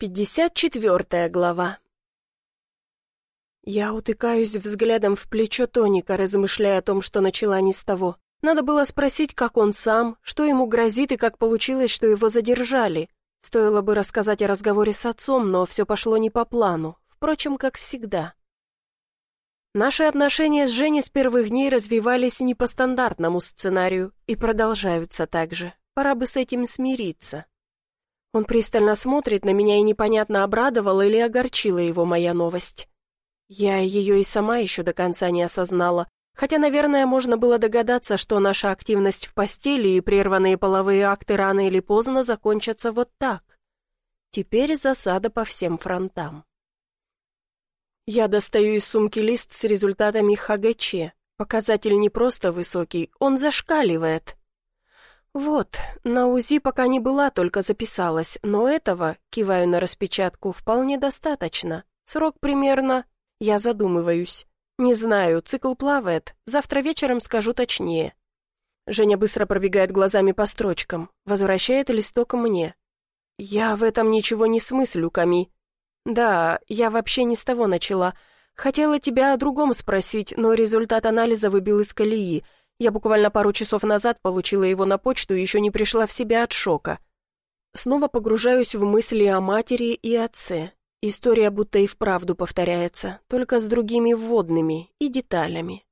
Пятьдесят четвертая глава. Я утыкаюсь взглядом в плечо Тоника, размышляя о том, что начала не с того. Надо было спросить, как он сам, что ему грозит и как получилось, что его задержали. Стоило бы рассказать о разговоре с отцом, но все пошло не по плану. Впрочем, как всегда. Наши отношения с Женей с первых дней развивались не по стандартному сценарию и продолжаются так же. Пора бы с этим смириться. Он пристально смотрит на меня и непонятно обрадовала или огорчила его моя новость. Я ее и сама еще до конца не осознала, хотя, наверное, можно было догадаться, что наша активность в постели и прерванные половые акты рано или поздно закончатся вот так. Теперь засада по всем фронтам. Я достаю из сумки лист с результатами ХГЧ. Показатель не просто высокий, он зашкаливает. «Вот, на УЗИ пока не была, только записалась, но этого, киваю на распечатку, вполне достаточно. Срок примерно...» Я задумываюсь. «Не знаю, цикл плавает, завтра вечером скажу точнее». Женя быстро пробегает глазами по строчкам, возвращает листок мне. «Я в этом ничего не смыслю, Ками». «Да, я вообще не с того начала. Хотела тебя о другом спросить, но результат анализа выбил из колеи». Я буквально пару часов назад получила его на почту и еще не пришла в себя от шока. Снова погружаюсь в мысли о матери и отце. История будто и вправду повторяется, только с другими вводными и деталями.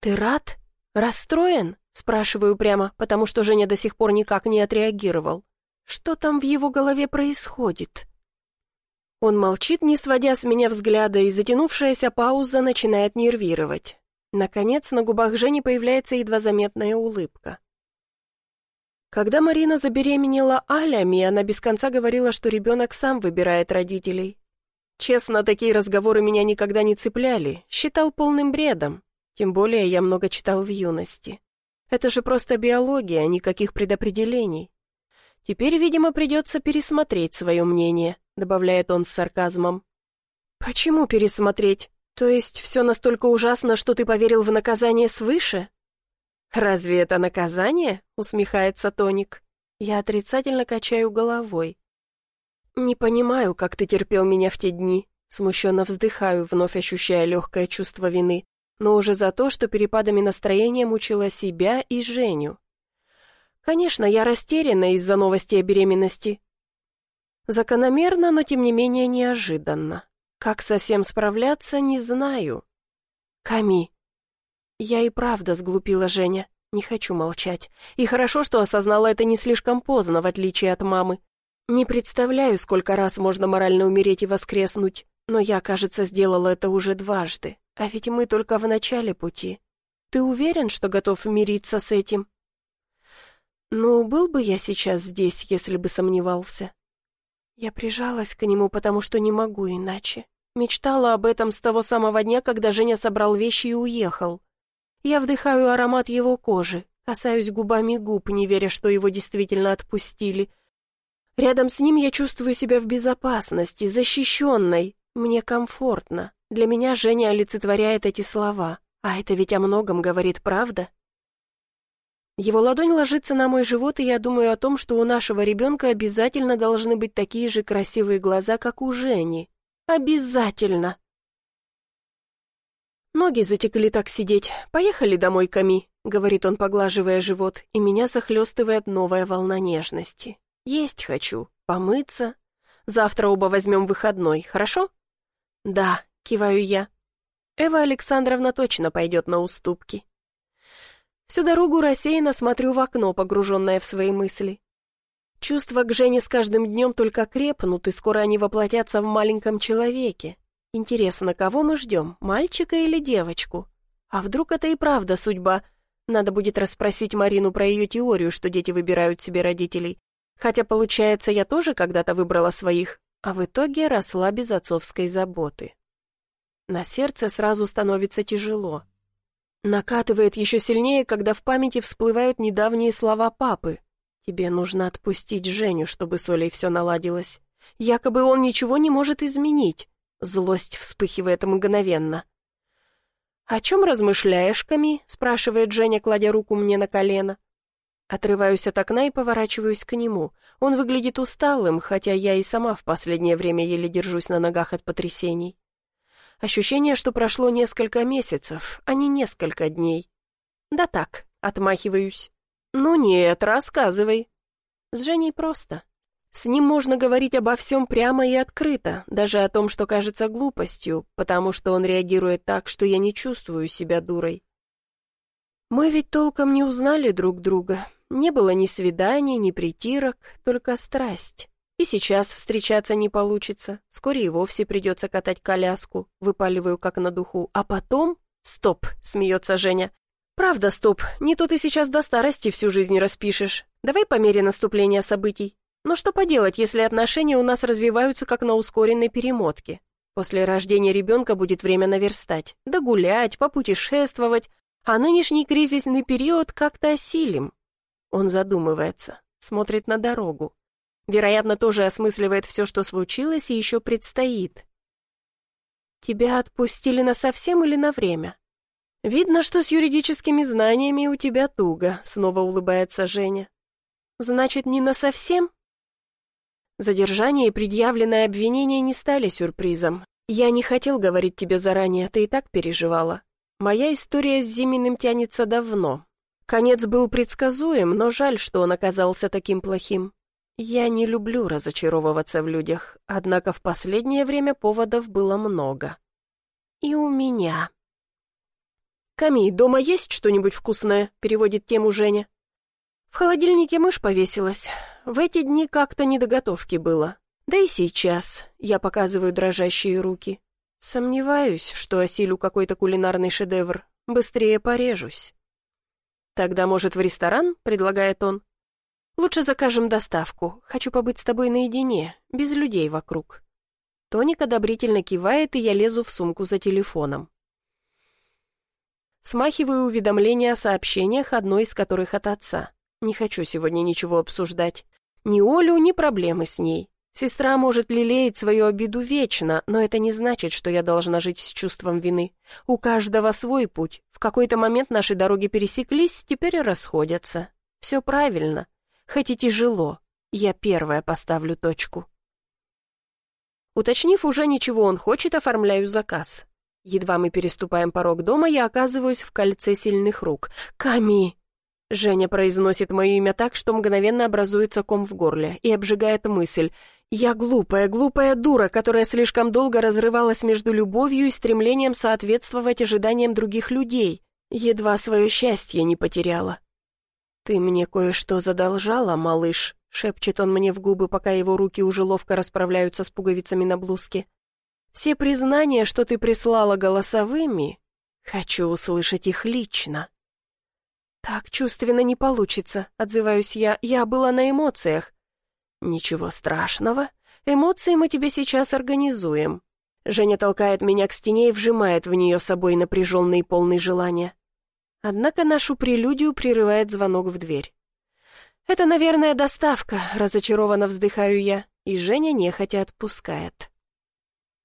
«Ты рад? Расстроен?» — спрашиваю прямо, потому что Женя до сих пор никак не отреагировал. «Что там в его голове происходит?» Он молчит, не сводя с меня взгляда, и затянувшаяся пауза начинает нервировать. Наконец, на губах Жени появляется едва заметная улыбка. Когда Марина забеременела Алями, она без конца говорила, что ребенок сам выбирает родителей. Честно, такие разговоры меня никогда не цепляли, считал полным бредом. Тем более я много читал в юности. Это же просто биология, никаких предопределений. Теперь, видимо, придется пересмотреть свое мнение, добавляет он с сарказмом. Почему пересмотреть? «То есть все настолько ужасно, что ты поверил в наказание свыше?» «Разве это наказание?» — усмехается Тоник. Я отрицательно качаю головой. «Не понимаю, как ты терпел меня в те дни», смущенно вздыхаю, вновь ощущая легкое чувство вины, но уже за то, что перепадами настроения мучила себя и Женю. Конечно, я растеряна из-за новости о беременности. Закономерно, но тем не менее неожиданно. Как со всем справляться, не знаю. Ками. Я и правда сглупила Женя. Не хочу молчать. И хорошо, что осознала это не слишком поздно, в отличие от мамы. Не представляю, сколько раз можно морально умереть и воскреснуть, но я, кажется, сделала это уже дважды. А ведь мы только в начале пути. Ты уверен, что готов мириться с этим? Ну, был бы я сейчас здесь, если бы сомневался. Я прижалась к нему, потому что не могу иначе. Мечтала об этом с того самого дня, когда Женя собрал вещи и уехал. Я вдыхаю аромат его кожи, касаюсь губами губ, не веря, что его действительно отпустили. Рядом с ним я чувствую себя в безопасности, защищенной. Мне комфортно. Для меня Женя олицетворяет эти слова. А это ведь о многом говорит, правда? Его ладонь ложится на мой живот, и я думаю о том, что у нашего ребенка обязательно должны быть такие же красивые глаза, как у Жени. Обязательно. Ноги затекли так сидеть. Поехали домой, Ками, говорит он, поглаживая живот, и меня захлестывает новая волна нежности. Есть хочу, помыться. Завтра оба возьмем выходной, хорошо? Да, киваю я. Эва Александровна точно пойдет на уступки. Всю дорогу рассеянно смотрю в окно, погруженное в свои мысли. Чувства к Жене с каждым днем только крепнут, и скоро они воплотятся в маленьком человеке. Интересно, кого мы ждем, мальчика или девочку? А вдруг это и правда судьба? Надо будет расспросить Марину про ее теорию, что дети выбирают себе родителей. Хотя, получается, я тоже когда-то выбрала своих, а в итоге росла без отцовской заботы. На сердце сразу становится тяжело. Накатывает еще сильнее, когда в памяти всплывают недавние слова папы, «Тебе нужно отпустить Женю, чтобы с Олей все наладилось. Якобы он ничего не может изменить». Злость вспыхивает мгновенно. «О чем размышляешь, Ками?» — спрашивает Женя, кладя руку мне на колено. Отрываюсь от окна и поворачиваюсь к нему. Он выглядит усталым, хотя я и сама в последнее время еле держусь на ногах от потрясений. Ощущение, что прошло несколько месяцев, а не несколько дней. Да так, отмахиваюсь. Ну нет, рассказывай. С Женей просто. С ним можно говорить обо всем прямо и открыто, даже о том, что кажется глупостью, потому что он реагирует так, что я не чувствую себя дурой. Мы ведь толком не узнали друг друга. Не было ни свиданий, ни притирок, только страсть. И сейчас встречаться не получится. Вскоре и вовсе придется катать коляску, выпаливаю как на духу. А потом... Стоп, смеется Женя. Правда, стоп, не то ты сейчас до старости всю жизнь распишешь. Давай по мере наступления событий. Но что поделать, если отношения у нас развиваются как на ускоренной перемотке? После рождения ребенка будет время наверстать, догулять, попутешествовать, а нынешний кризисный период как-то осилим. Он задумывается, смотрит на дорогу. Вероятно, тоже осмысливает все, что случилось и еще предстоит. Тебя отпустили на совсем или на время? Видно, что с юридическими знаниями у тебя туго, снова улыбается Женя. Значит, не на совсем? Задержание и предъявленное обвинение не стали сюрпризом. Я не хотел говорить тебе заранее, ты и так переживала. Моя история с Зиминым тянется давно. Конец был предсказуем, но жаль, что он оказался таким плохим. Я не люблю разочаровываться в людях, однако в последнее время поводов было много. И у меня. «Ками, дома есть что-нибудь вкусное?» — переводит тему Женя. В холодильнике мышь повесилась. В эти дни как-то недоготовки было. Да и сейчас я показываю дрожащие руки. Сомневаюсь, что осилю какой-то кулинарный шедевр. Быстрее порежусь. «Тогда, может, в ресторан?» — предлагает он. «Лучше закажем доставку. Хочу побыть с тобой наедине, без людей вокруг». Тоник одобрительно кивает, и я лезу в сумку за телефоном. Смахиваю уведомления о сообщениях, одной из которых от отца. Не хочу сегодня ничего обсуждать. Ни Олю, ни проблемы с ней. Сестра может лелеять свою обиду вечно, но это не значит, что я должна жить с чувством вины. У каждого свой путь. В какой-то момент наши дороги пересеклись, теперь расходятся. Все правильно. Хоть и тяжело. Я первая поставлю точку. Уточнив уже ничего он хочет, оформляю заказ. Едва мы переступаем порог дома, я оказываюсь в кольце сильных рук. «Ками!» Женя произносит мое имя так, что мгновенно образуется ком в горле и обжигает мысль. Я глупая, глупая дура, которая слишком долго разрывалась между любовью и стремлением соответствовать ожиданиям других людей. Едва свое счастье не потеряла. «Ты мне кое-что задолжала, малыш», — шепчет он мне в губы, пока его руки уже ловко расправляются с пуговицами на блузке. «Все признания, что ты прислала голосовыми, хочу услышать их лично». «Так чувственно не получится», — отзываюсь я. «Я была на эмоциях». «Ничего страшного. Эмоции мы тебе сейчас организуем». Женя толкает меня к стене и вжимает в нее собой напряженный и полный желания. Однако нашу прелюдию прерывает звонок в дверь. «Это, наверное, доставка», — разочарованно вздыхаю я, и Женя нехотя отпускает.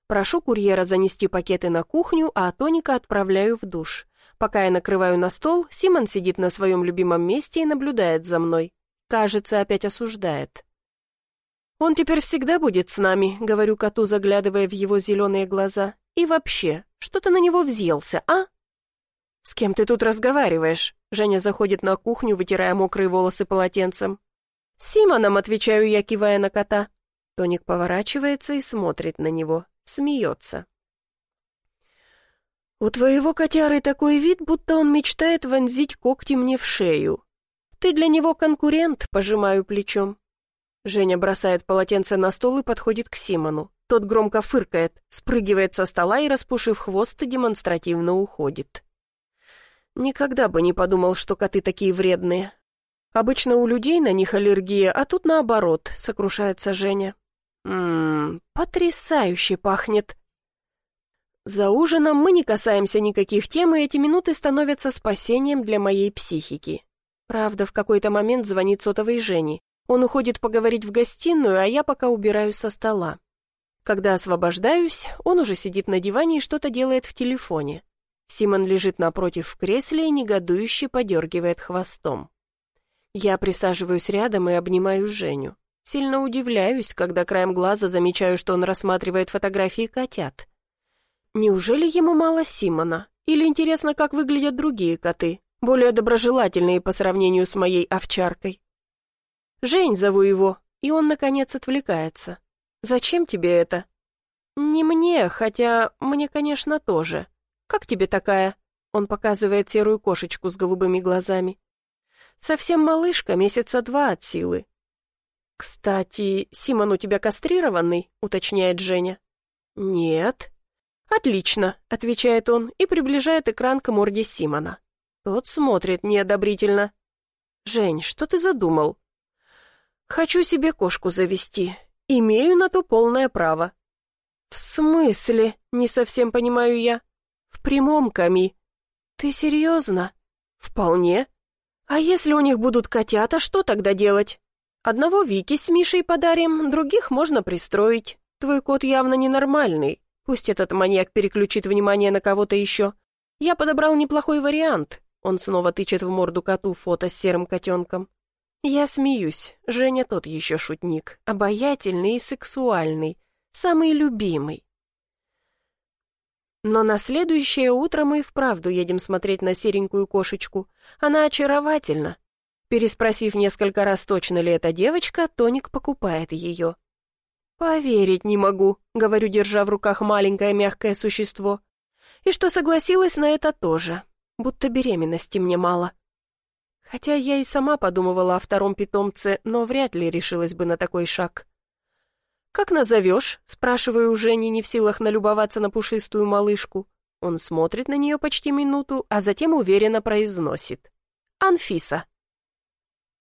Прошу курьера занести пакеты на кухню, а Тоника отправляю в душ. Пока я накрываю на стол, Симон сидит на своем любимом месте и наблюдает за мной. Кажется, опять осуждает. «Он теперь всегда будет с нами», — говорю коту, заглядывая в его зеленые глаза. «И вообще, что ты на него взъелся, а?» «С кем ты тут разговариваешь?» Женя заходит на кухню, вытирая мокрые волосы полотенцем. «С Симоном», — отвечаю я, кивая на кота. Тоник поворачивается и смотрит на него, смеется. «У твоего котяры такой вид, будто он мечтает вонзить когти мне в шею. Ты для него конкурент», — пожимаю плечом. Женя бросает полотенце на стол и подходит к Симону. Тот громко фыркает, спрыгивает со стола и, распушив хвост, демонстративно уходит. Никогда бы не подумал, что коты такие вредные. Обычно у людей на них аллергия, а тут наоборот, сокрушается Женя. Ммм, потрясающе пахнет. За ужином мы не касаемся никаких тем, и эти минуты становятся спасением для моей психики. Правда, в какой-то момент звонит сотовый Жени. Он уходит поговорить в гостиную, а я пока убираюсь со стола. Когда освобождаюсь, он уже сидит на диване и что-то делает в телефоне. Симон лежит напротив в кресле и негодующе подергивает хвостом. Я присаживаюсь рядом и обнимаю Женю. Сильно удивляюсь, когда краем глаза замечаю, что он рассматривает фотографии котят. Неужели ему мало Симона? Или интересно, как выглядят другие коты, более доброжелательные по сравнению с моей овчаркой? Жень зову его, и он, наконец, отвлекается. «Зачем тебе это?» «Не мне, хотя мне, конечно, тоже. Как тебе такая?» Он показывает серую кошечку с голубыми глазами. «Совсем малышка, месяца два от силы». «Кстати, Симон у тебя кастрированный?» — уточняет Женя. «Нет». «Отлично», — отвечает он и приближает экран к морде Симона. Тот смотрит неодобрительно. «Жень, что ты задумал?» «Хочу себе кошку завести. Имею на то полное право». «В смысле?» — не совсем понимаю я. «В прямом, Ками». «Ты серьезно?» «Вполне. А если у них будут котята, что тогда делать? Одного Вики с Мишей подарим, других можно пристроить. Твой кот явно ненормальный. Пусть этот маньяк переключит внимание на кого-то еще. Я подобрал неплохой вариант». Он снова тычет в морду коту фото с серым котенком. Я смеюсь. Женя тот еще шутник. Обаятельный и сексуальный. Самый любимый. Но на следующее утро мы вправду едем смотреть на серенькую кошечку. Она очаровательна. Переспросив несколько раз, точно ли это девочка, Тоник покупает ее. «Поверить не могу», — говорю, держа в руках маленькое мягкое существо. «И что согласилась на это тоже. Будто беременности мне мало». Хотя я и сама подумывала о втором питомце, но вряд ли решилась бы на такой шаг. «Как назовешь?» — спрашиваю у Жени, не в силах налюбоваться на пушистую малышку. Он смотрит на нее почти минуту, а затем уверенно произносит. «Анфиса».